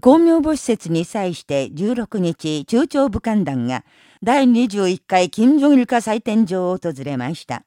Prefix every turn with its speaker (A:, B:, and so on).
A: 公明母施設に際して16日、中朝武漢団が第21回金正日化祭典場を訪れました。